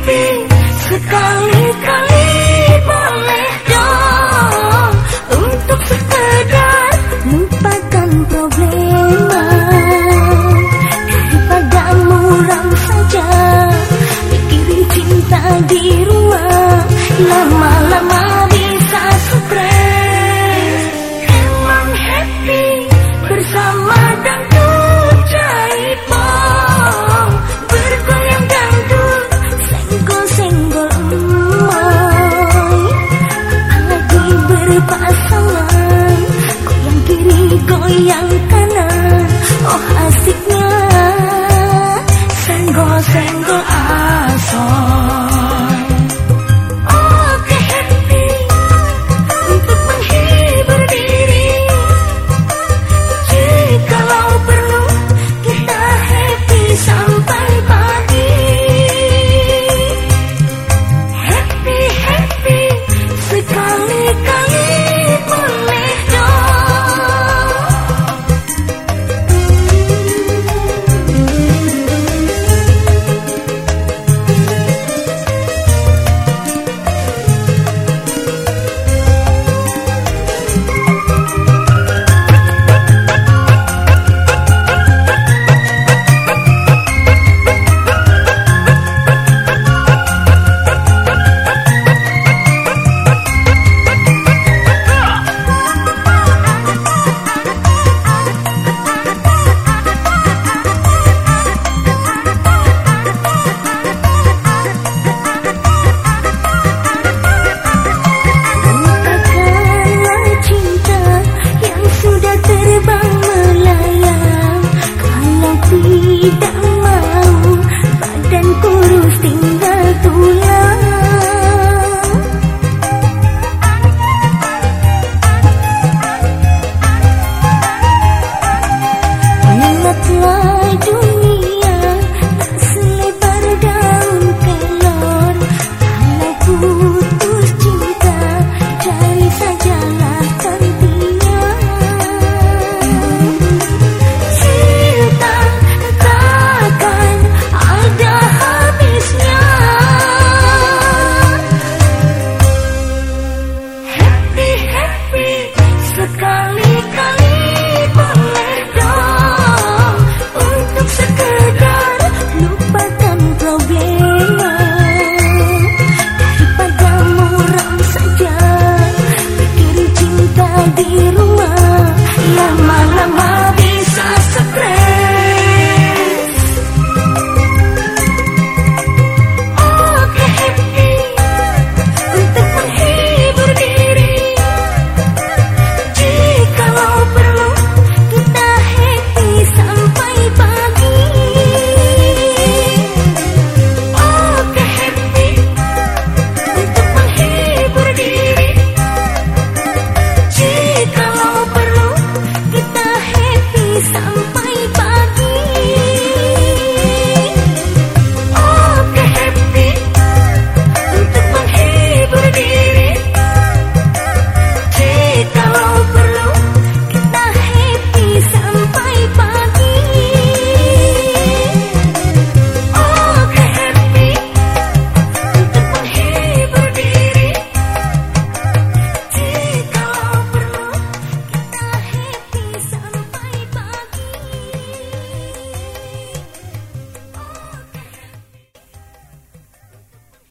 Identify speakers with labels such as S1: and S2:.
S1: tapi Sekali-kali boleh dong. Untuk sekedar lupakan problem.